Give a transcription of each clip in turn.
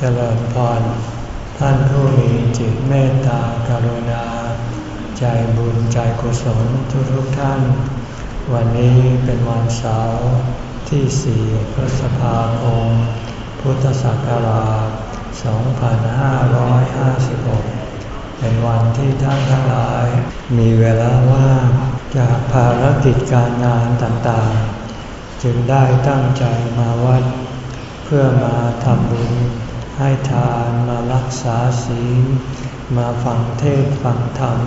เจริญพร ท่านผู้มีจิตเมตตากรุณา ใจบุญใจกุศลทุกทุกท่าน วันนี้เป็นวันเสาร์ที่สี่พฤษภาคม พุทธศักราช 2556 เป็นวันที่ท่านทั้งหลาย มีเวลาว่างจากภารกิจการงานต่างๆ จึงได้ตั้งใจมาวัด เพื่อมาทำบุญ ให้ทานมารักษาศีล มาฟังเทศฟังธรรม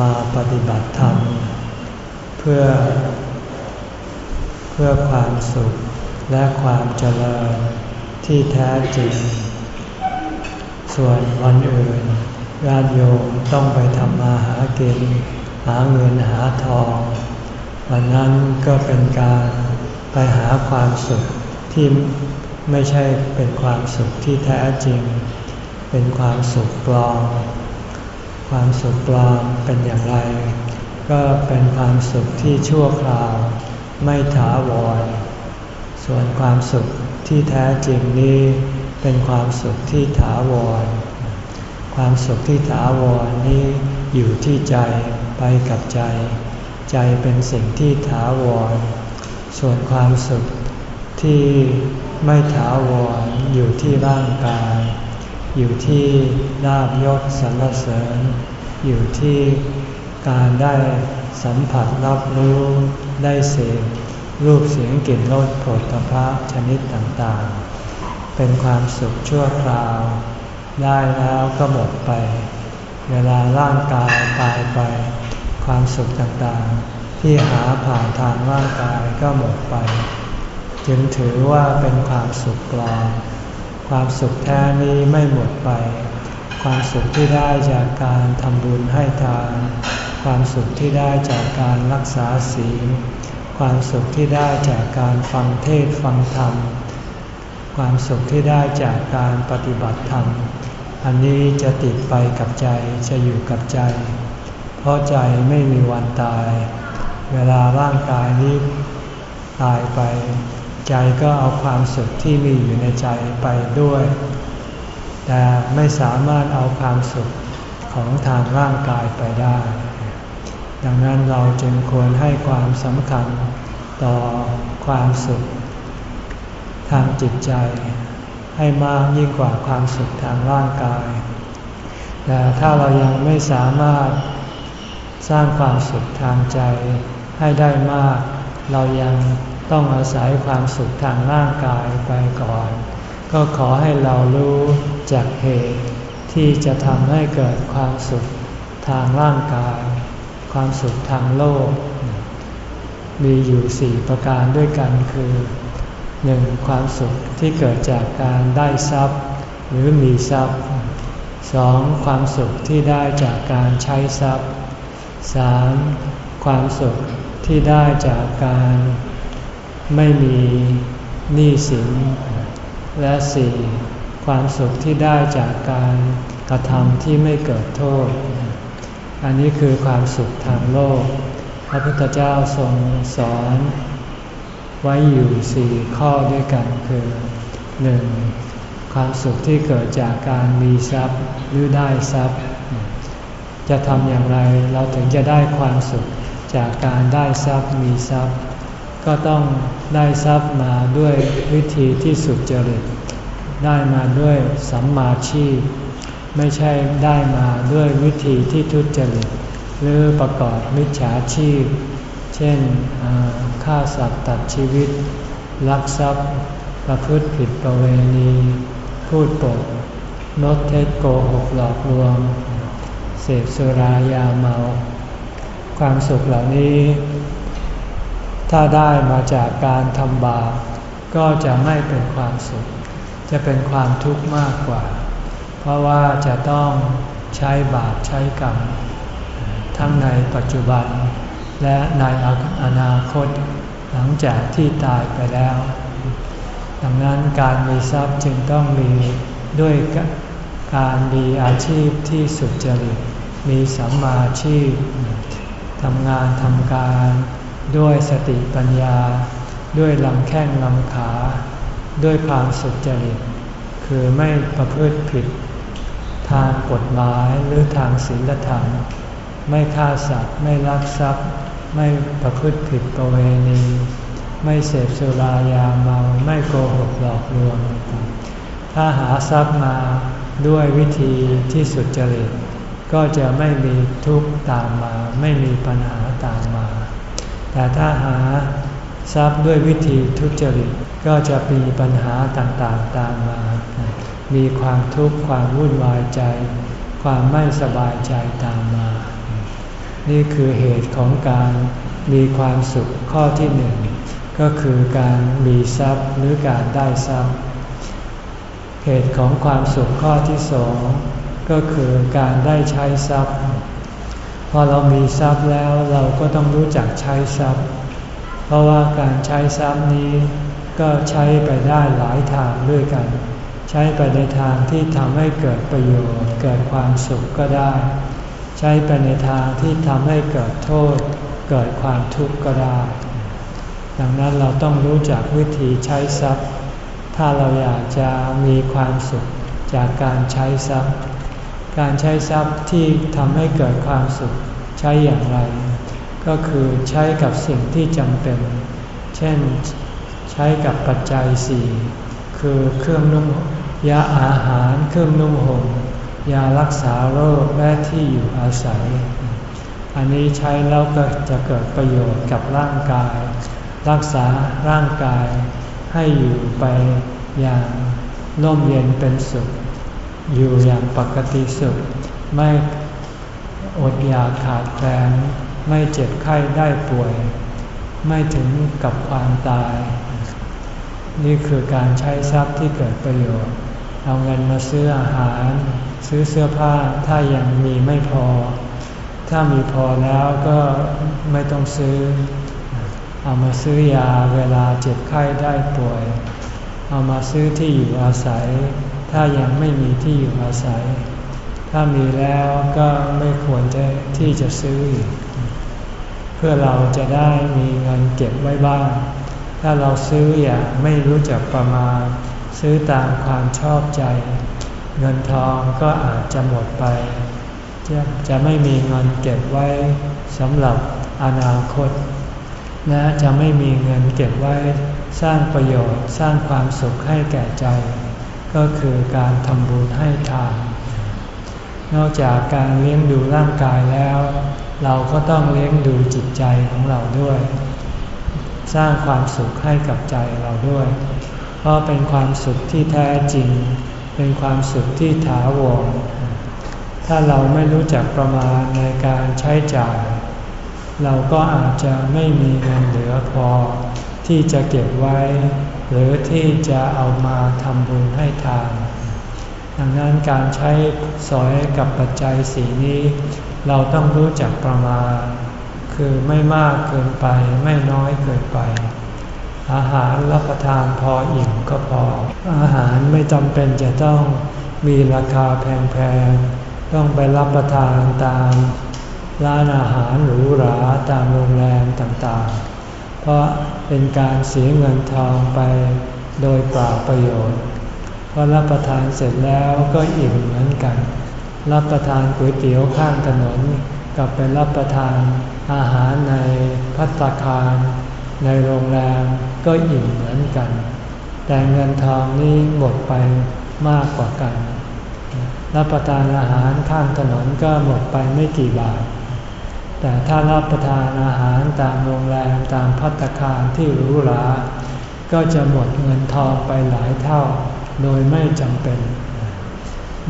มาปฏิบัติธรรม เพื่อ เพื่อความสุขและความเจริญที่แท้จริง ส่วนวันอื่นญาติโยมต้องไปทำมาหากิน หาเงินหาทอง วันนั้นก็เป็นการไปหาความสุขที่ ไม่ใช่เป็นความสุขที่แท้จริง เป็นความสุขปลอม ความสุขปลอมเป็นอย่างไร ก็เป็นความสุขที่ชั่วคราว ไม่ถาวร ส่วนความสุขที่แท้จริงนี้ เป็นความสุขที่ถาวร ความสุขที่ถาวรนี้อยู่ที่ใจไปกับใจ ใจเป็นสิ่งที่ถาวร ส่วนความสุขที่ ไม่ถาวรอยู่ที่ร่างกาย อยู่ที่ลาบยศสรรเสริญ อยู่ที่การได้สัมผัสรับรู้ได้เสพรูปเสียงกลิ่นรสผลตภะชนิดต่างๆ เป็นความสุขชั่วคราว ได้แล้วก็หมดไป เวลาร่างกายตายไป ความสุขต่างๆ ที่หาผ่านทางร่างกายก็หมดไป จึงถือว่าเป็นความสุขปลอมความสุขแท้นี้ไม่หมดไป ความสุขที่ได้จากการทำบุญให้ทาน ความสุขที่ได้จากการรักษาศีล ความสุขที่ได้จากการฟังเทศฟังธรรม ความสุขที่ได้จากการปฏิบัติธรรม อันนี้จะติดไปกับใจจะอยู่กับใจ เพราะใจไม่มีวันตาย เวลาร่างกายนี้ตายไป ใจก็เอาความสุขที่มีอยู่ในใจไปด้วย แต่ไม่สามารถเอาความสุขของทางร่างกายไปได้ ดังนั้นเราจึงควรให้ความสำคัญต่อความสุข ทางจิตใจ ให้มากยิ่งกว่าความสุขทางร่างกาย แต่ถ้าเรายังไม่สามารถสร้างความสุขทางใจให้ได้มาก เรายัง ต้องอาศัยความสุขทางร่างกายไปก่อน ก็ขอให้เรารู้จากเหตุที่จะทำให้เกิดความสุขทางร่างกาย ความสุขทางโลก มีอยู่สี่ประการด้วยกันคือหนึ่งความสุขที่เกิดจากการได้ทรัพย์ หรือมีทรัพย์สองความสุขที่ได้จากการใช้ทรัพย์สามความสุขที่ได้จากการ ไม่มีหนี้สิน และสี่ความสุขที่ได้จากการกระทำที่ไม่เกิดโทษ อันนี้คือความสุขทางโลก พระพุทธเจ้าทรงสอน ไว้อยู่สี่ข้อด้วยกันคือหนึ่งความสุขที่เกิดจากการมีทรัพย์หรือได้ทรัพย์ จะทำอย่างไรเราถึงจะได้ความสุขจากการได้ทรัพย์มีทรัพย์ ก็ต้องได้ทรัพย์มาด้วยวิธีที่สุดจริต ได้มาด้วยสัมมาชีพ ไม่ใช่ได้มาด้วยวิธีที่ทุจริต หรือประกอบมิจฉาชีพ เช่นฆ่าสัตว์ตัดชีวิต ลักทรัพย์ประพฤติผิดประเวณี พูดปดนดเท็จโกหกหลอกลวง เสพสุรายาเมา ความสุขเหล่านี้ ถ้าได้มาจากการทำบาปก็จะไม่เป็นความสุข จะเป็นความทุกข์มากกว่า เพราะว่าจะต้องใช้บาปใช้กรรม ทั้งในปัจจุบัน และในอนาคต หลังจากที่ตายไปแล้ว ดังนั้นการมีทรัพย์จึงต้องมีด้วยการมีอาชีพที่สุจริต มีสัมมาชีพทำงานทำการ ด้วยสติปัญญา ด้วยลำแข้งลำขา ด้วยความสุจริต คือไม่ประพฤติผิด ทางกฎหมายหรือทางศีลธรรม ไม่ฆ่าสัตว์ ไม่ลักทรัพย์ ไม่ประพฤติผิดประเวณี ไม่เสพสุรายาเมา ไม่โกหกหลอกลวง ถ้าหาทรัพย์มาด้วยวิธีที่สุดจริต ก็จะไม่มีทุกข์ตามมา ไม่มีปัญหาตามมา แต่ถ้าหาทรัพย์ด้วยวิธีทุจริตก็จะมีปัญหาต่างๆตามมา มีความทุกข์ความวุ่นวายใจ ความไม่สบายใจตามมา นี่คือเหตุของการมีความสุขข้อที่หนึ่งก็คือการมีทรัพย์หรือการได้ทรัพย์ เหตุของความสุขข้อที่สองก็คือการได้ใช้ทรัพย์ อเรามีทรัพย์แล้วเราก็ต้องรู้จักใช้ทรัพย์ เพราะว่าการใช้ทรัพย์นี้ก็ใช้ไปได้หลายทางด้วยกัน ใช้ไปในทางที่ทำให้เกิดประโยชน์ เกิดความสุขก็ได้ ใช้ไปในทางที่ทำให้เกิดโทษ เกิดความทุกข์ก็ได้ ดังนั้นเราต้องรู้จักวิธีใช้ทรัพย์ ถ้าเราอยากจะมีความสุขจากการใช้ทรัพย์ การใช้ทรัพย์ที่ทำให้เกิดความสุขใช้อย่างไร ก็คือใช้กับสิ่งที่จำเป็น เช่น ใช้กับปัจจัยสี่คือเครื่องนุ่งยาอาหาร เครื่องนุ่งห่มยารักษาโรคและที่อยู่อาศัย อันนี้ใช้แล้วก็จะเกิดประโยชน์กับร่างกาย รักษาร่างกายให้อยู่ไปอย่างน่มเย็นเป็นสุข อยู่อย่างปกติสุข ไม่อดอยากขาดแคลนไม่เจ็บไข้ได้ป่วย ไม่ถึงกับความตาย นี่คือการใช้ทรัพย์ที่เกิดประโยชน์ เอาเงินมาซื้ออาหาร ซื้อเสื้อผ้าถ้ายังมีไม่พอ ถ้ามีพอแล้วก็ไม่ต้องซื้อ เอามาซื้อยาเวลาเจ็บไข้ได้ป่วย เอามาซื้อที่อยู่อาศัย ถ้ายังไม่มีที่อยู่อาศัย ถ้ามีแล้วก็ไม่ควรจะที่จะซื้อเพื่อเราจะได้มีเงินเก็บไว้บ้าง ถ้าเราซื้ออย่างไม่รู้จักประมาณ ซื้อตามความชอบใจ เงินทองก็อาจจะหมดไป จะจะไม่มีเงินเก็บไว้สำหรับอนาคต และจะไม่มีเงินเก็บไว้สร้างประโยชน์สร้างความสุขให้แก่ใจ ก็คือการทำบุญให้ทาน นอกจากการเลี้ยงดูร่างกายแล้ว เราก็ต้องเลี้ยงดูจิตใจของเราด้วย สร้างความสุขให้กับใจเราด้วย เพราะเป็นความสุขที่แท้จริง เป็นความสุขที่ถาวร ถ้าเราไม่รู้จักประมาณในการใช้จ่าย เราก็อาจจะไม่มีเงินเหลือพอที่จะเก็บไว้ หรือที่จะเอามาทำบุญให้ทาน ดังนั้นการใช้สอยกับปัจจัยสีนี้ เราต้องรู้จักประมาณ คือไม่มากเกินไปไม่น้อยเกินไป อาหารรับประทานพออิ่มก็พอ อาหารไม่จำเป็นจะต้องมีราคาแพงๆ ต้องไปรับประทานตามร้านอาหารหรูหราตามโรงแรมต่างๆ เพราะ เป็นการเสียเงินทองไปโดยเปล่าประโยชน์พอรับประทานเสร็จแล้วก็อิ่มเหมือนกัน รับประทานก๋วยเตี๋ยวข้างถนนกับไปรับประทานอาหารในพัตคารในโรงแรมก็อิ่มเหมือนกัน แต่เงินทองนี้หมดไปมากกว่ากัน รับประทานอาหารข้างถนนก็หมดไปไม่กี่บาท แต่ถ้ารับประทานอาหารตามโรงแรมตามพัตคารที่หรูหราก็จะหมดเงินทองไปหลายเท่า โดยไม่จำเป็น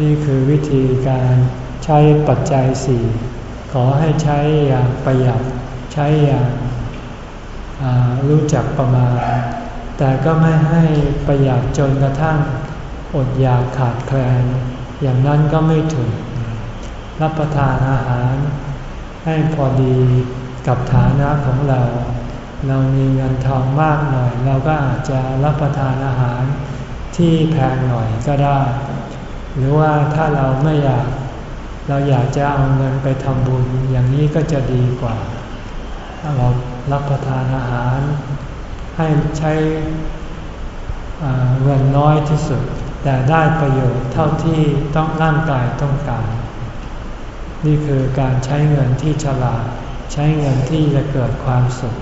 นี่คือวิธีการใช้ปัจจัยสี่ขอให้ใช้อย่างประหยัดใช้อย่างรู้จักประมาณ แต่ก็ไม่ให้ประหยัดจนกระทั่งอดอยากขาดแคลน อย่างนั้นก็ไม่ถูก รับประทานอาหาร ให้พอดีกับฐานะของเรา เรามีเงินทองมากหน่อย เราก็อาจจะรับประทานอาหารที่แพงหน่อยก็ได้ หรือว่าถ้าเราไม่อยากเราอยากจะเอาเงินไปทำบุญอย่างนี้ก็จะดีกว่าเรารับประทานอาหาร ให้ใช้เงินน้อยที่สุด แต่ได้ประโยชน์เท่าที่ต้องร่างกายต้องการ นี่คือการใช้เงินที่ฉลาด ใช้เงินที่จะเกิดความสุข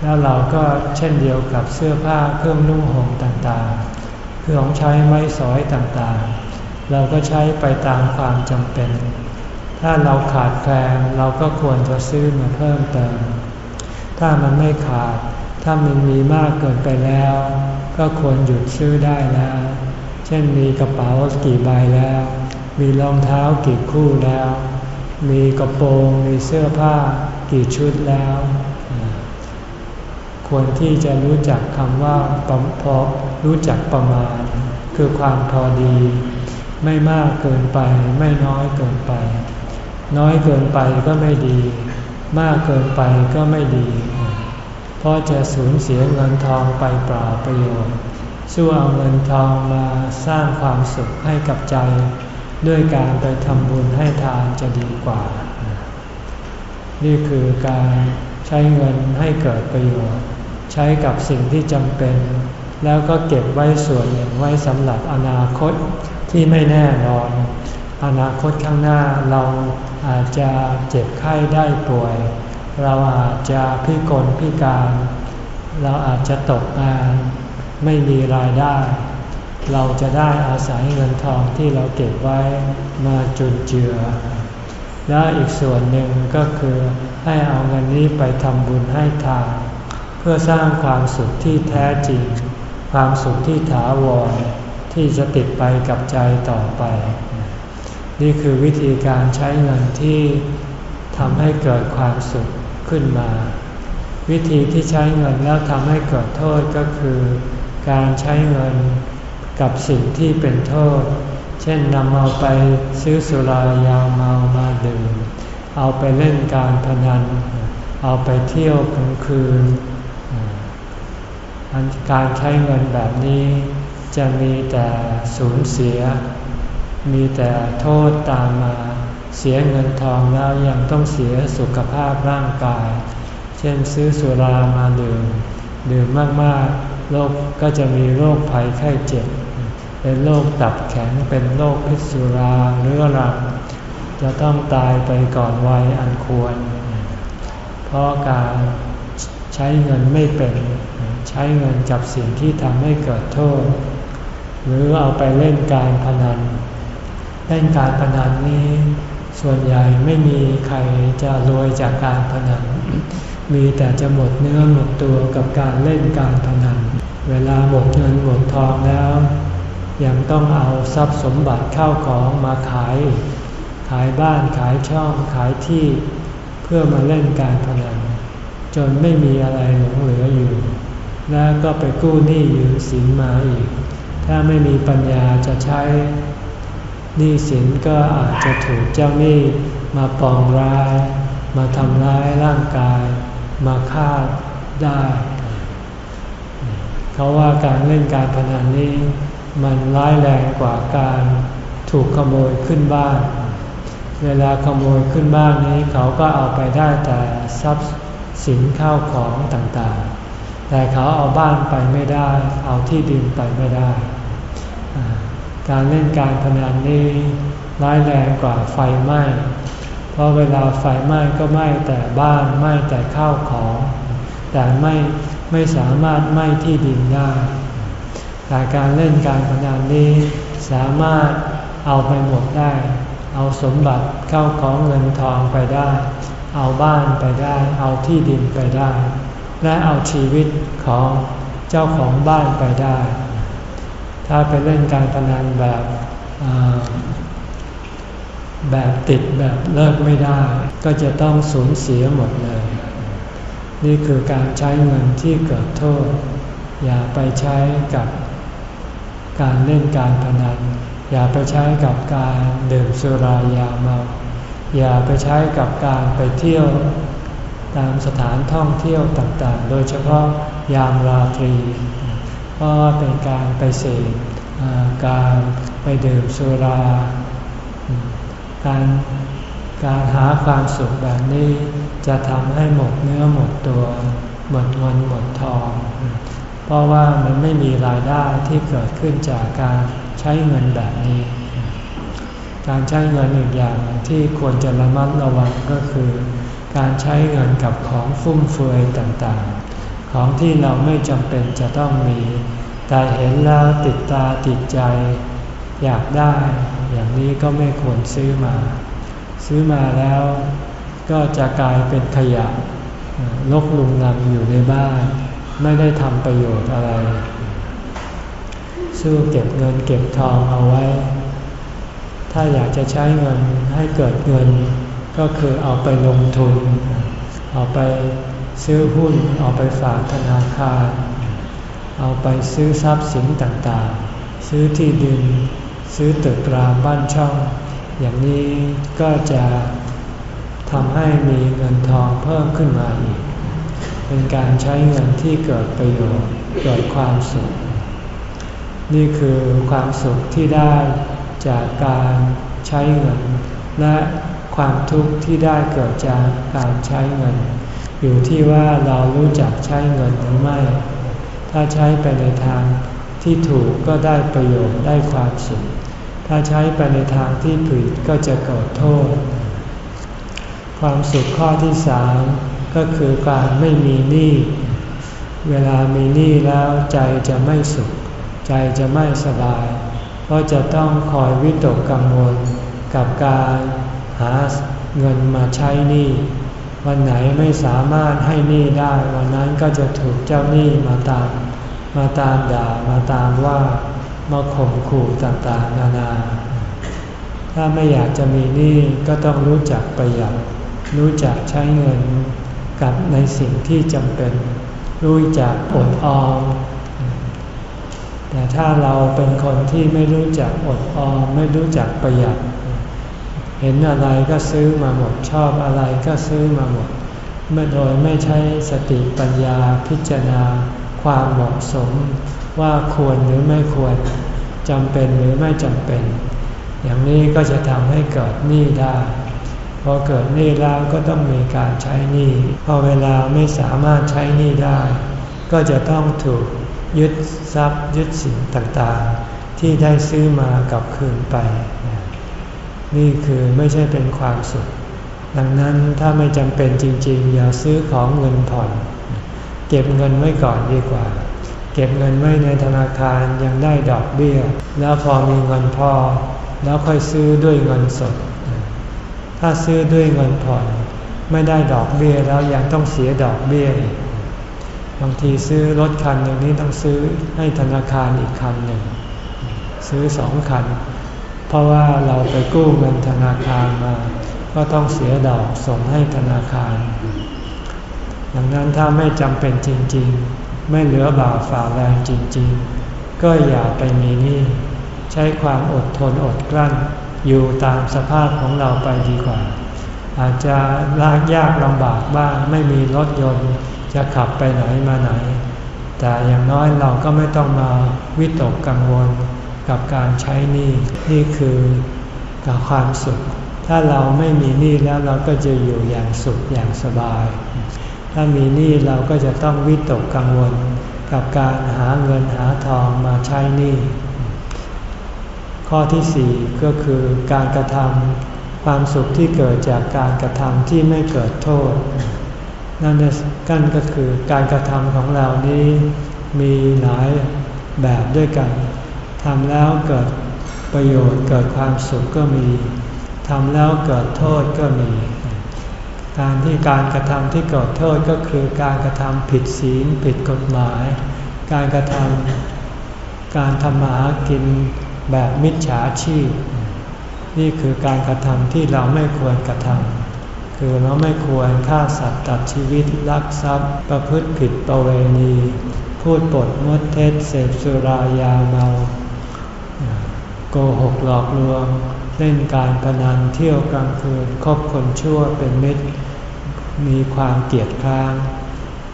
แล้วเราก็เช่นเดียวกับเสื้อผ้าเครื่องนุ่งห่มต่างๆ เครื่องใช้ไม้สอยต่างๆ เราก็ใช้ไปตามความจำเป็น ถ้าเราขาดแคลนเราก็ควรจะซื้อมาเพิ่มเติม ถ้ามันไม่ขาด ถ้ามันมีมากเกินไปแล้ว ก็ควรหยุดซื้อได้แล้ว เช่นมีกระเป๋ากี่ใบแล้ว มีรองเท้ากี่คู่แล้ว มีกระโปรงมีเสื้อผ้ากี่ชุดแล้ว ควรที่จะรู้จักคำว่าพอรู้จักประมาณ คือความพอดี ไม่มากเกินไปไม่น้อยเกินไป น้อยเกินไปก็ไม่ดี มากเกินไปก็ไม่ดี เพราะจะสูญเสียเงินทองไปเปล่าประโยชน์สู้เอาเงินทองมาสร้างความสุขให้กับใจ ด้วยการไปทำบุญให้ทานจะดีกว่า นี่คือการใช้เงินให้เกิดประโยชน์ ใช้กับสิ่งที่จำเป็น แล้วก็เก็บไว้ส่วนหนึ่งไว้สำหรับอนาคตที่ไม่แน่นอน อนาคตข้างหน้าเราอาจจะเจ็บไข้ได้ป่วย เราอาจจะพิกลพิการ เราอาจจะตกงานไม่มีรายได้ เราจะได้อาศัยเงินทองที่เราเก็บไว้มาจุนเจือ และอีกส่วนหนึ่งก็คือให้เอาเงินนี้ไปทำบุญให้ทานเพื่อสร้างความสุขที่แท้จริง ความสุขที่ถาวรที่จะติดไปกับใจต่อไป นี่คือวิธีการใช้เงินที่ทำให้เกิดความสุขขึ้นมา วิธีที่ใช้เงินแล้วทำให้เกิดโทษก็คือ การใช้เงิน กับสิ่งที่เป็นโทษ เช่นนำเอาไปซื้อสุรายาเมามาดื่ม เอาไปเล่นการพนัน เอาไปเที่ยวกลางคืน การใช้เงินแบบนี้จะมีแต่สูญเสีย มีแต่โทษตามมา เสียเงินทองแล้วยังต้องเสียสุขภาพร่างกาย เช่นซื้อสุรามาดื่ม ดื่มมากๆโรคก็จะมีโรคภัยไข้เจ็บ เป็นโรคตับแข็งเป็นโรคพิษสุราเรื้อรัง จะต้องตายไปก่อนวัยอันควร เพราะการใช้เงินไม่เป็นใช้เงินกับสิ่งที่ทำให้เกิดโทษ หรือเอาไปเล่นการพนัน เล่นการพนันนี้ส่วนใหญ่ไม่มีใครจะรวยจากการพนัน มีแต่จะหมดเนื้อหมดตัวกับการเล่นการพนัน เวลาหมดเงินหมดทองแล้ว ยังต้องเอาทรัพย์สมบัติเข้าของมาขาย ขายบ้านขายช่องขายที่ เพื่อมาเล่นการพนันจนไม่มีอะไรหลงเหลืออยู่ แล้วก็ไปกู้หนี้ยืมสินมาอีก ถ้าไม่มีปัญญาจะใช้หนี้สินก็อาจจะถูกเจ้าหนี้มาปองร้าย มาทำร้ายร่างกาย มาฆ่าได้ เขาว่าการเล่นการพนันนี้ มันร้ายแรงกว่าการถูกขโมยขึ้นบ้าน เวลาขโมยขึ้นบ้านนี้เขาก็เอาไปได้แต่ทรัพย์สินข้าวของต่างๆ แต่เขาเอาบ้านไปไม่ได้ เอาที่ดินไปไม่ได้ การเล่นการพนันนี้ร้ายแรงกว่าไฟไหม้ เพราะเวลาไฟไหม้ก็ไหม้แต่บ้านไหม้แต่ข้าวของ แต่ไม่ไม่สามารถไหม้ที่ดินได้ แต่การเล่นการพนันนี้สามารถเอาไปหมดได้ เอาสมบัติเข้าของเงินทองไปได้ เอาบ้านไปได้ เอาที่ดินไปได้ และเอาชีวิตของเจ้าของบ้านไปได้ ถ้าไปเล่นการพนันแบบแบบติดแบบเลิกไม่ได้ ก็จะต้องสูญเสียหมดเลย นี่คือการใช้เงินที่เกิดโทษ อย่าไปใช้กับ การเล่นการพนัน อย่าไปใช้กับการดื่มสุรายาเมา อย่าไปใช้กับการไปเที่ยวตามสถานท่องเที่ยวต่างๆ โดยเฉพาะยามราตรี เพราะเป็นการไปเสพการไปดื่มสุรา การการหาความสุขแบบนี้จะทำให้หมดเนื้อหมดตัว หมดเงินหมดทอง เพราะว่ามันไม่มีรายได้ที่เกิดขึ้นจากการใช้เงินแบบนี้ การใช้เงินอีกอย่างที่ควรจะระมัดระวังก็คือ การใช้เงินกับของฟุ่มเฟือยต่างๆ ของที่เราไม่จำเป็นจะต้องมี แต่เห็นแล้วติดตาติดใจ อยากได้ อย่างนี้ก็ไม่ควรซื้อมา ซื้อมาแล้วก็จะกลายเป็นขยะลกลุงนังอยู่ในบ้าน ไม่ได้ทำประโยชน์อะไร สู้เก็บเงินเก็บทองเอาไว้ ถ้าอยากจะใช้เงินให้เกิดเงิน ก็คือเอาไปลงทุน เอาไปซื้อหุ้น เอาไปฝากธนาคาร เอาไปซื้อทรัพย์สินต่างๆ ซื้อที่ดิน ซื้อตึกรามบ้านช่อง อย่างนี้ก็จะทำให้มีเงินทองเพิ่มขึ้นมาอีก เป็นการใช้เงินที่เกิดประโยชน์เกิดความสุข นี่คือความสุขที่ได้จากการใช้เงิน และความทุกข์ที่ได้เกิดจากการใช้เงิน อยู่ที่ว่าเรารู้จักใช้เงินหรือไม่ ถ้าใช้ไปในทางที่ถูกก็ได้ประโยชน์ได้ความสุข ถ้าใช้ไปในทางที่ผิดก็จะเกิดโทษ ความสุขข้อที่สาม ก็คือการไม่มีหนี้ เวลามีหนี้แล้วใจจะไม่สุข ใจจะไม่สบาย เพราะจะต้องคอยวิตกกังวลกับการหาเงินมาใช้หนี้ วันไหนไม่สามารถให้หนี้ได้ วันนั้นก็จะถูกเจ้าหนี้มาตาม มาตามด่ามาตามว่ามาข่มขู่ต่างๆ นานา ถ้าไม่อยากจะมีหนี้ก็ต้องรู้จักประหยัด รู้จักใช้เงิน กับในสิ่งที่จำเป็นรู้จักอดออม แต่ถ้าเราเป็นคนที่ไม่รู้จักอดออม ไม่รู้จักประหยัด เห็นอะไรก็ซื้อมาหมดชอบอะไรก็ซื้อมาหมดเมื่อโดยไม่ใช้สติปัญญาพิจารณา ความเหมาะสมว่าควรหรือไม่ควรจำเป็นหรือไม่จำเป็น อย่างนี้ก็จะทำให้เกิดหนี้ได้ อเกิดหนี้แล้วก็ต้องมีการใช้หนี้พอเวลาไม่สามารถใช้หนี้ได้ ก็จะต้องถูกยึดทรัพย์ยึดสิ่งต่างๆ ที่ได้ซื้อมากับคืนไป นี่คือไม่ใช่เป็นความสุข ดังนั้นถ้าไม่จำเป็นจริง ๆ อย่าซื้อของเงินผ่อน เก็บเงินไว้ก่อนดีกว่า เก็บเงินไว้ในธนาคารยังได้ดอกเบี้ย แล้วพอมีเงินพอ แล้วค่อยซื้อด้วยเงินสด ถ้าซื้อด้วยเงินผ่อน ไม่ได้ดอกเบี้ยแล้วยังต้องเสียดอกเบี้ยบางทีซื้อรถคันหนึ่งนี้ต้องซื้อให้ธนาคารอีกคันหนึ่งซื้อสองคัน เพราะว่าเราไปกู้เงินธนาคารมา ก็ต้องเสียดอกส่งให้ธนาคาร ดังนั้นถ้าไม่จำเป็นจริงๆ ไม่เหลือบาฝ่าแรงจริงๆ ก็อย่าไปมีหนี้ใช้ความอดทนอดกลั้น อยู่ตามสภาพของเราไปดีกว่า อาจจะลากยากลำบากบ้างไม่มีรถยนต์จะขับไปไหนมาไหน แต่อย่างน้อยเราก็ไม่ต้องมาวิตกกังวลกับการใช้หนี้นี่คือกับความสุข ถ้าเราไม่มีหนี้แล้วเราก็จะอยู่อย่างสุขอย่างสบาย ถ้ามีหนี้เราก็จะต้องวิตกกังวล กับการหาเงินหาทองมาใช้หนี้ ข้อที่สี่ก็คือการกระทำความสุขที่เกิดจากการกระทำที่ไม่เกิดโทษ นั่นกันก็คือการกระทำของเรานี้มีหลายแบบด้วยกันทำแล้วเกิดประโยชน์เกิดความสุขก็มีทำแล้วเกิดโทษก็มี การที่การกระทำที่เกิดโทษก็คือการกระทำผิดศีลผิดกฎหมาย การกระทำการทำมาหากิน แบบมิจฉาชีพ นี่คือการกระทำที่เราไม่ควรกระทำคือเราไม่ควรฆ่าสัตว์ตัดชีวิตลักทรัพย์ ประพฤติผิดประเวณี พูดปดมดเท็จเสพสุรายาเมาโกหกหลอกลวง เล่นการพนันเที่ยวกลางคืนคบคนชั่วเป็นมิตร มีความเกียดค้าง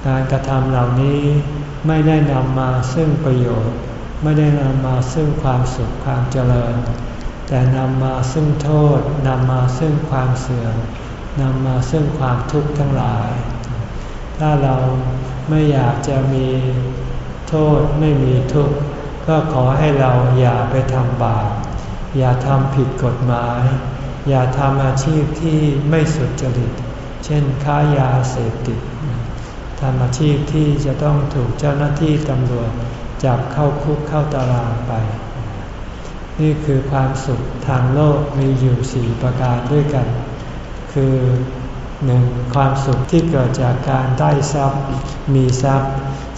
การกระทำเหล่านี้ไม่ได้นำมาซึ่งประโยชน์ ไม่ได้นำมาซึ่งความสุขความเจริญ แต่นำมาซึ่งโทษนำมาซึ่งความเสื่อมนำมาซึ่งความทุกข์ทั้งหลาย ถ้าเราไม่อยากจะมีโทษไม่มีทุกข์ก็ขอให้เราอย่าไปทำบาปอย่าทำผิดกฎหมาย อย่าทำอาชีพที่ไม่สุจริต เช่นค้ายาเสพติดทำอาชีพที่จะต้องถูกเจ้าหน้าที่ตำรวจ จับเข้าคุกเข้าตารางไป นี่คือความสุขทางโลกมีอยู่สี่ประการด้วยกัน คือหนึ่งความสุขที่เกิดจากการได้ทรัพย์ มีทรัพย์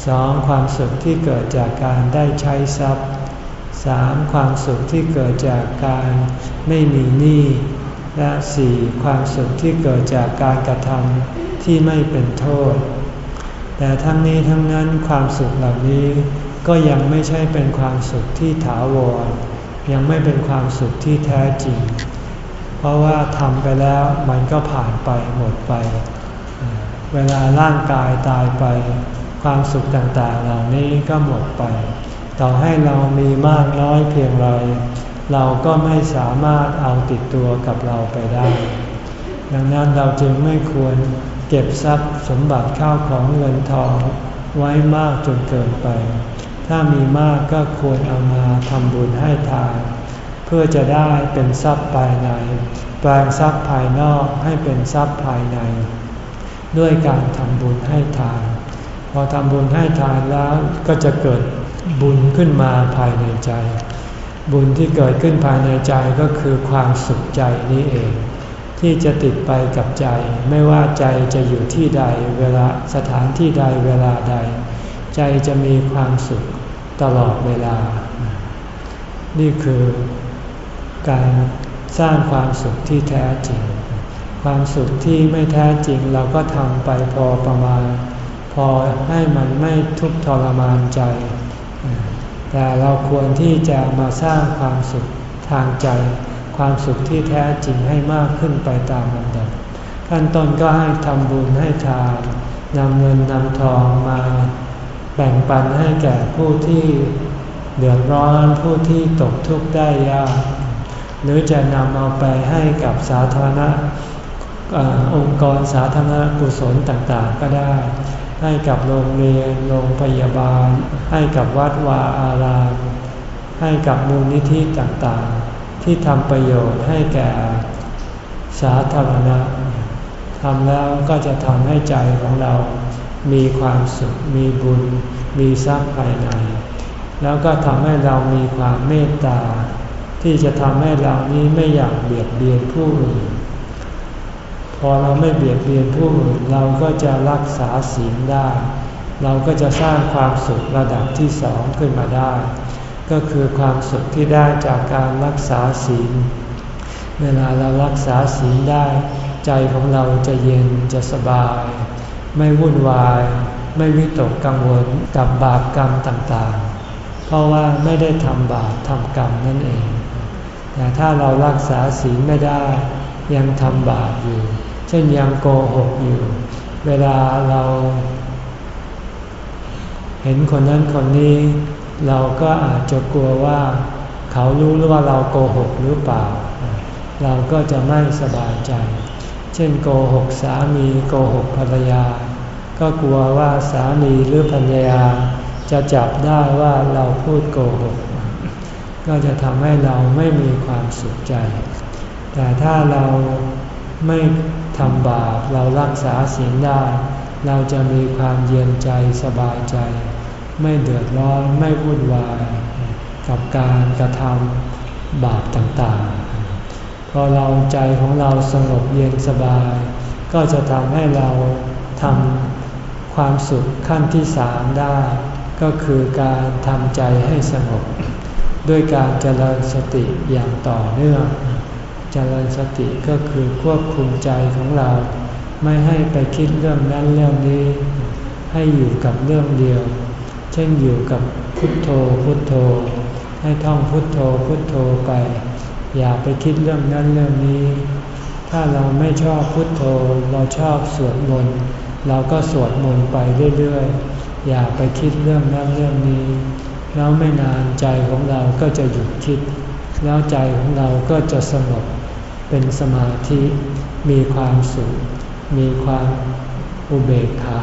สองความสุขที่เกิดจากการได้ใช้ทรัพย์สามความสุขที่เกิดจากการไม่มีหนี้และสี่ความสุขที่เกิดจากการกระทำที่ไม่เป็นโทษ แต่ทั้งนี้ทั้งนั้นความสุขเหล่านี้ ก็ยังไม่ใช่เป็นความสุขที่ถาวร ยังไม่เป็นความสุขที่แท้จริง เพราะว่าทำไปแล้วมันก็ผ่านไปหมดไป เวลาร่างกายตายไป ความสุขต่างๆเหล่านี้ก็หมดไป ต่อให้เรามีมากน้อยเพียงไร เราก็ไม่สามารถเอาติดตัวกับเราไปได้ ดังนั้นเราจึงไม่ควรเก็บทรัพย์สมบัติข้าวของเงินทองไว้มากจนเกินไป ถ้ามีมากก็ควรเอามาทำบุญให้ทาน เพื่อจะได้เป็นทรัพย์ภายใน แปลงทรัพย์ภายนอกให้เป็นทรัพย์ภายใน ด้วยการทำบุญให้ทาน พอทำบุญให้ทานแล้วก็จะเกิดบุญขึ้นมาภายในใจ บุญที่เกิดขึ้นภายในใจก็คือความสุขใจนี้เอง ที่จะติดไปกับใจ ไม่ว่าใจจะอยู่ที่ใดเวลาสถานที่ใดเวลาใด ใจจะมีความสุขตลอดเวลา นี่คือการสร้างความสุขที่แท้จริง ความสุขที่ไม่แท้จริงเราก็ทำไปพอประมาณ พอให้มันไม่ทุกข์ทรมานใจ แต่เราควรที่จะมาสร้างความสุขทางใจ ความสุขที่แท้จริงให้มากขึ้นไปตามลำดับขั้นต้นก็ให้ทำบุญให้ทานนำเงินนำทองมา แบ่งปันให้แก่ผู้ที่เดือดร้อนผู้ที่ตกทุกข์ได้ยาก หรือจะนำเอาไปให้กับสาธารณะองค์กรสาธารณกุศลต่างๆก็ได้ ให้กับโรงเรียน โรงพยาบาล ให้กับวัดวาอาราม ให้กับมูลนิธิต่างๆ ที่ทำประโยชน์ให้แก่สาธารณะทำแล้วก็จะทำให้ใจของเรา มีความสุข มีบุญ มีทรัพย์ภายใน แล้วก็ทำให้เรามีความเมตตา ที่จะทำให้เรานี้ไม่อยากเบียดเบียนผู้อื่น พอเราไม่เบียดเบียนผู้อื่นเราก็จะรักษาศีลได้ เราก็จะสร้างความสุขระดับที่สองขึ้นมาได้ ก็คือความสุขที่ได้จากการรักษาศีล เวลาเรารักษาศีลได้ ใจของเราจะเย็นจะสบาย ไม่วุ่นวาย ไม่วิตกกังวลกับบาปกรรมต่างๆ เพราะว่าไม่ได้ทำบาปทำกรรมนั่นเองแต่ถ้าเรารักษาศีลไม่ได้ ยังทำบาปอยู่ เช่นยังโกหกอยู่ เวลาเรา เห็นคนนั้นคนนี้ เราก็อาจจะกลัวว่า เขารู้หรือว่าเราโกหกหรือเปล่า เราก็จะไม่สบายใจ เช่นโกหกสามีโกหกภรรยา ก็กลัวว่าสามีหรือภรรยา จะจับได้ว่าเราพูดโกหก ก็จะทำให้เราไม่มีความสุขใจ แต่ถ้าเราไม่ทำบาปเรารักษาศีลได้ เราจะมีความเย็นใจสบายใจ ไม่เดือดร้อนไม่วุ่นวาย กับการกระทำบาปต่างๆ พอเราใจของเราสงบเย็นสบาย ก็จะทำให้เราทำความสุขขั้นที่สามได้ ก็คือการทำใจให้สงบ ด้วยการเจริญสติอย่างต่อเนื่องเจริญสติก็คือควบคุมใจของเรา ไม่ให้ไปคิดเรื่องนั้นเรื่องนี้ ให้อยู่กับเรื่องเดียว เช่นอยู่กับพุทโธพุทโธ ให้ท่องพุทโธพุทโธไป อย่าไปคิดเรื่องนั้นเรื่องนี้ ถ้าเราไม่ชอบพุทโธเราชอบสวดมนต์เราก็สวดมนต์ไปเรื่อยๆ อย่าไปคิดเรื่องนั้นเรื่องนี้ แล้วไม่นานใจของเราก็จะหยุดคิด แล้วใจของเราก็จะสงบเป็นสมาธิมีความสุข มีความอุเบกขา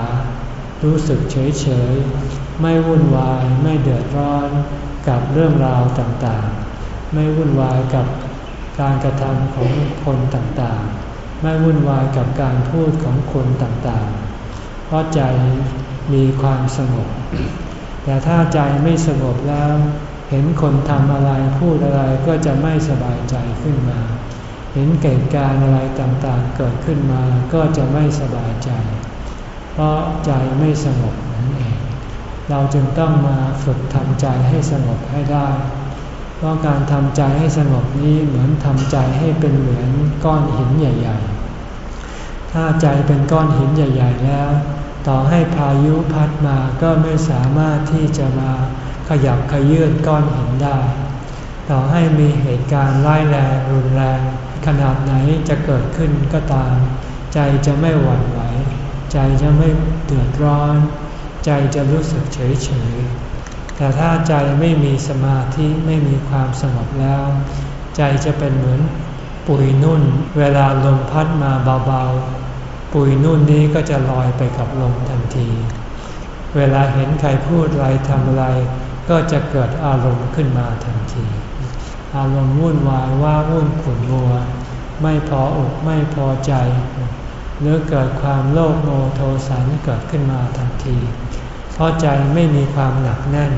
รู้สึกเฉยๆไม่วุ่นวายไม่เดือดร้อนกับเรื่องราวต่างๆ ไม่วุ่นวายกับการกระทำของคนต่างๆ ไม่วุ่นวายกับการพูดของคนต่างๆ เพราะใจมีความสงบ แต่ถ้าใจไม่สงบแล้ว เห็นคนทำอะไรพูดอะไรก็จะไม่สบายใจขึ้นมา เห็นเกิดการอะไรต่างๆ เกิดขึ้นมาก็จะไม่สบายใจ เพราะใจไม่สงบนั่นเอง เราจึงต้องมาฝึกทำใจให้สงบให้ได้ เพราะการทำใจให้สงบนี้เหมือนทำใจให้เป็นเหมือนก้อนหินใหญ่ ๆ ถ้าใจเป็นก้อนหินใหญ่ ๆ แล้ว ต่อให้พายุพัดมาก็ไม่สามารถที่จะมาขยับขยื่นก้อนหินได้ ต่อให้มีเหตุการณ์ร้ายแรงรุนแรง ขนาดไหนจะเกิดขึ้นก็ตาม ใจจะไม่หวั่นไหว ใจจะไม่เดือดร้อน ใจจะรู้สึกเฉยเฉย แต่ถ้าใจไม่มีสมาธิไม่มีความสงบแล้ว ใจจะเป็นเหมือนปุยนุ่น เวลาลมพัดมาเบาๆ ปุยนุ่นนี้ก็จะลอยไปกับลมทันที เวลาเห็นใครพูดอะไรทำอะไร ก็จะเกิดอารมณ์ขึ้นมาทันที อารมณ์วุ่นวายว่าวุ่นขุ่นมัว ไม่พออกไม่พอใจ หรือเกิดความโลภโมโทสันเกิดขึ้นมาทันที เพราะใจไม่มีความหนักแน่น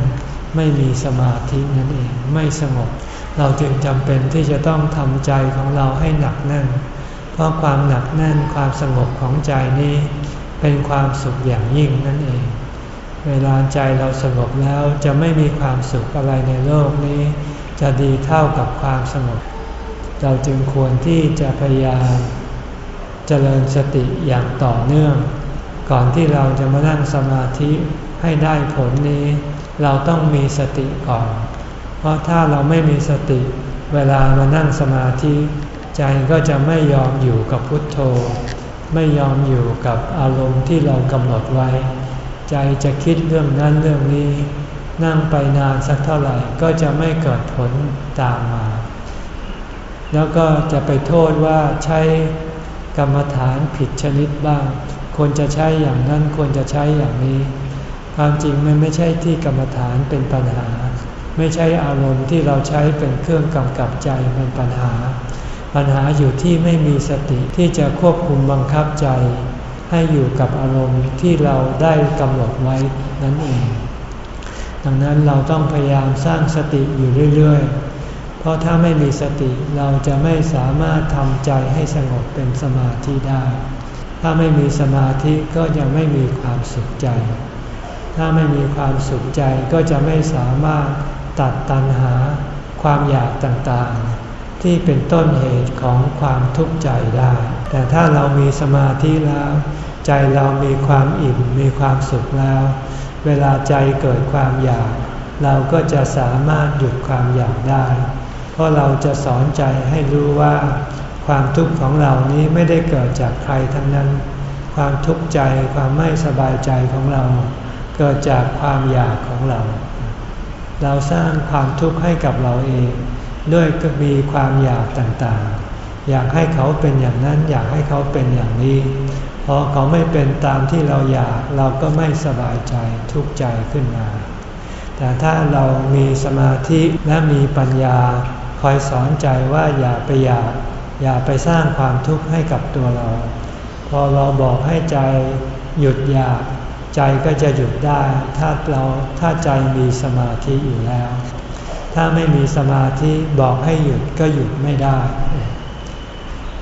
ไม่มีสมาธินั่นเองไม่สงบ เราจึงจำเป็นที่จะต้องทำใจของเราให้หนักแน่น เพราะความหนักแน่นความสงบของใจนี้เป็นความสุขอย่างยิ่งนั่นเอง เวลาใจเราสงบแล้วจะไม่มีความสุขอะไรในโลกนี้ จะดีเท่ากับความสงบ เราจึงควรที่จะพยายามเจริญสติอย่างต่อเนื่อง ก่อนที่เราจะมานั่งสมาธิให้ได้ผลนี้ เราต้องมีสติก่อน เพราะถ้าเราไม่มีสติเวลามานั่งสมาธิ ใจก็จะไม่ยอมอยู่กับพุทโธ ไม่ยอมอยู่กับอารมณ์ที่เรากำหนดไว้ ใจจะคิดเรื่องนั้นเรื่องนี้ นั่งไปนานสักเท่าไหร่ก็จะไม่เกิดผลตามมา แล้วก็จะไปโทษว่าใช้กรรมฐานผิดชนิดบ้าง ควรจะใช้อย่างนั้นควรจะใช้อย่างนี้ ความจริงมันไม่ใช่ที่กรรมฐานเป็นปัญหา ไม่ใช่อารมณ์ที่เราใช้เป็นเครื่องกำกับใจเป็นปัญหา ปัญหาอยู่ที่ไม่มีสติที่จะควบคุมบังคับใจ ให้อยู่กับอารมณ์ที่เราได้กำหนดไว้นั่นเอง ดังนั้นเราต้องพยายามสร้างสติอยู่เรื่อยๆ เพราะถ้าไม่มีสติเราจะไม่สามารถทำใจให้สงบเป็นสมาธิได้ ถ้าไม่มีสมาธิก็จะไม่มีความสุขใจ ถ้าไม่มีความสุขใจก็จะไม่สามารถตัดตัณหาความอยากต่างๆ ที่เป็นต้นเหตุของความทุกข์ใจได้ แต่ถ้าเรามีสมาธิแล้ว ใจเรามีความอิ่มมีความสุขแล้ว เวลาใจเกิดความอยาก เราก็จะสามารถหยุดความอยากได้ เพราะเราจะสอนใจให้รู้ว่า ความทุกข์ของเรานี้ไม่ได้เกิดจากใครทั้งนั้น ความทุกข์ใจความไม่สบายใจของเรา เกิดจากความอยากของเรา เราสร้างความทุกข์ให้กับเราเอง ด้วยก็มีความอยากต่างๆ อยากให้เขาเป็นอย่างนั้น อยากให้เขาเป็นอย่างนี้พอเขาไม่เป็นตามที่เราอยากเราก็ไม่สบายใจทุกข์ใจขึ้นมา แต่ถ้าเรามีสมาธิและมีปัญญาคอยสอนใจว่าอย่าไปอยาก อย่าไปสร้างความทุกข์ให้กับตัวเรา พอเราบอกให้ใจหยุดอยาก ใจก็จะหยุดได้ ถ้าเราถ้าใจมีสมาธิอยู่แล้ว ถ้าไม่มีสมาธิบอกให้หยุดก็หยุดไม่ได้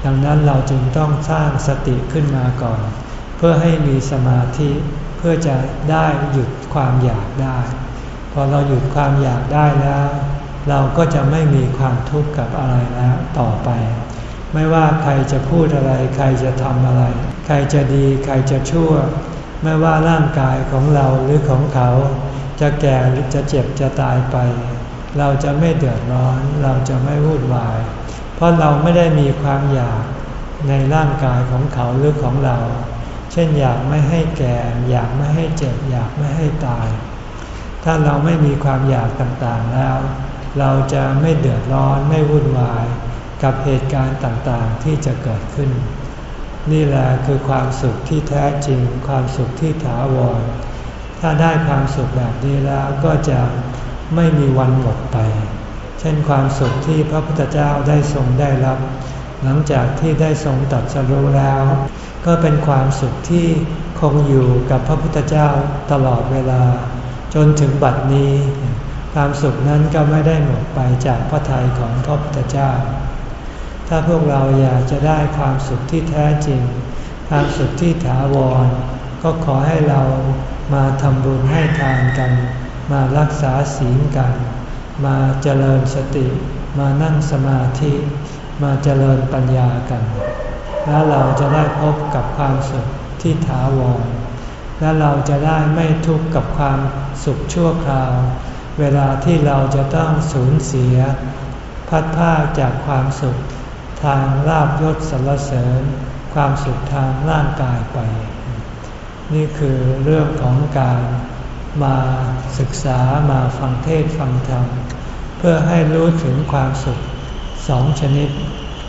ดังนั้นเราจึงต้องสร้างสติขึ้นมาก่อน เพื่อให้มีสมาธิเพื่อจะได้หยุดความอยากได้ พอเราหยุดความอยากได้แล้ว เราก็จะไม่มีความทุกข์กับอะไรแล้วต่อไป ไม่ว่าใครจะพูดอะไร ใครจะทำอะไร ใครจะดี ใครจะชั่ว ไม่ว่าร่างกายของเราหรือของเขา จะแก่หรือจะเจ็บจะตายไป เราจะไม่เดือดร้อน เราจะไม่วุ่นวาย เพราะเราไม่ได้มีความอยากในร่างกายของเขาหรือของเรา เช่นอยากไม่ให้แก่ อยากไม่ให้เจ็บ อยากไม่ให้ตาย ถ้าเราไม่มีความอยากต่างๆแล้ว เราจะไม่เดือดร้อนไม่วุ่นวาย กับเหตุการณ์ต่างๆที่จะเกิดขึ้น นี่แหละคือความสุขที่แท้จริง ความสุขที่ถาวร ถ้าได้ความสุขแบบนี้แล้วก็จะไม่มีวันหมดไป เช่นความสุขที่พระพุทธเจ้าได้ทรงได้รับ หลังจากที่ได้ทรงตัดสรู้แล้ว ก็เป็นความสุขที่คงอยู่กับพระพุทธเจ้าตลอดเวลา จนถึงบัดนี้ ความสุขนั้นก็ไม่ได้หมดไปจากพระทัยของพระพุทธเจ้า ถ้าพวกเราอยากจะได้ความสุขที่แท้จริง ความสุขที่ถาวร ก็ขอให้เรามาทำบุญให้ทานกัน มารักษาศีลกัน มาเจริญสติ มานั่งสมาธิ มาเจริญปัญญากัน แล้วเราจะได้พบกับความสุขที่ถาวร และเราจะได้ไม่ทุกข์กับความสุขชั่วคราว เวลาที่เราจะต้องสูญเสีย พัดพาจากความสุข ทางลาบยศสรรเสริญ ความสุขทางร่างกายไป นี่คือเรื่องของการมาศึกษามาฟังเทศฟังธรรม เพื่อให้รู้ถึงความสุขสองชนิด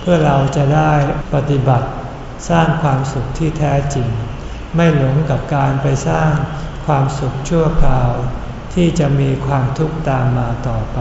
เพื่อเราจะได้ปฏิบัติสร้างความสุขที่แท้จริง ไม่หลงกับการไปสร้างความสุขชั่วคราว ที่จะมีความทุกข์ตามมาต่อไป